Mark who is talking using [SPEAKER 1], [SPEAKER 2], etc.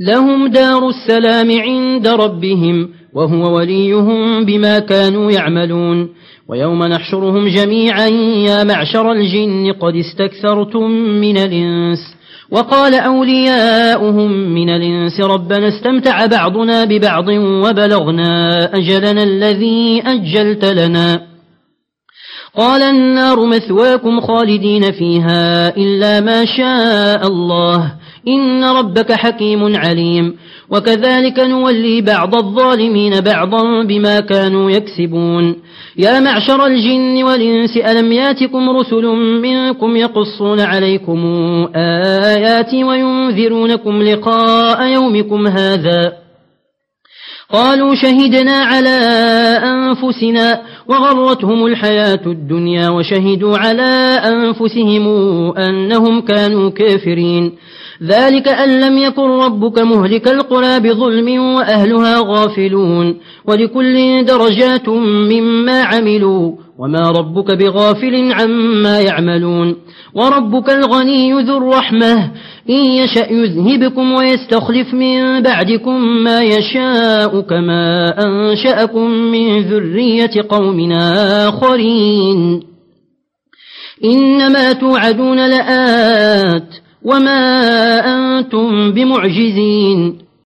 [SPEAKER 1] لهم دار السلام عند ربهم وهو وليهم بما كانوا يعملون. ويوم نحشرهم جميعا يا معشر الجن قد استكثرتم من الإنس. وقال أولياؤهم من الإنس ربنا استمتع بعضنا ببعض وبلغنا أجلنا الذي أجلت لنا. قال النار مثواكم خالدين فيها إلا ما شاء الله. إن ربك حكيم عليم. وكذلك نولي بعض الظالمين بعضا بما كانوا يكسبون. يا معشر الجن والإنس ألم ياتكم رسل منكم يقصون عليكم آيات وينذرونكم لقاء يومكم هذا؟ قالوا شهدنا على أنفسنا وغرتهم الحياة الدنيا وشهدوا على أنفسهم أنهم كانوا كافرين. ذلك أن لم يكن ربك مهلك القرى بظلم وأهلها غافلون. ولكل درجات مما عملوا وما ربك بغافل عما يعملون. وربك الغني ذو الرحمة إن يشأ يذهبكم ويستخلف من بعدكم ما يشاء كما أنشأكم من ذرية قومنا آخرين. إنما توعدون لآت وما أنتم بمعجزين.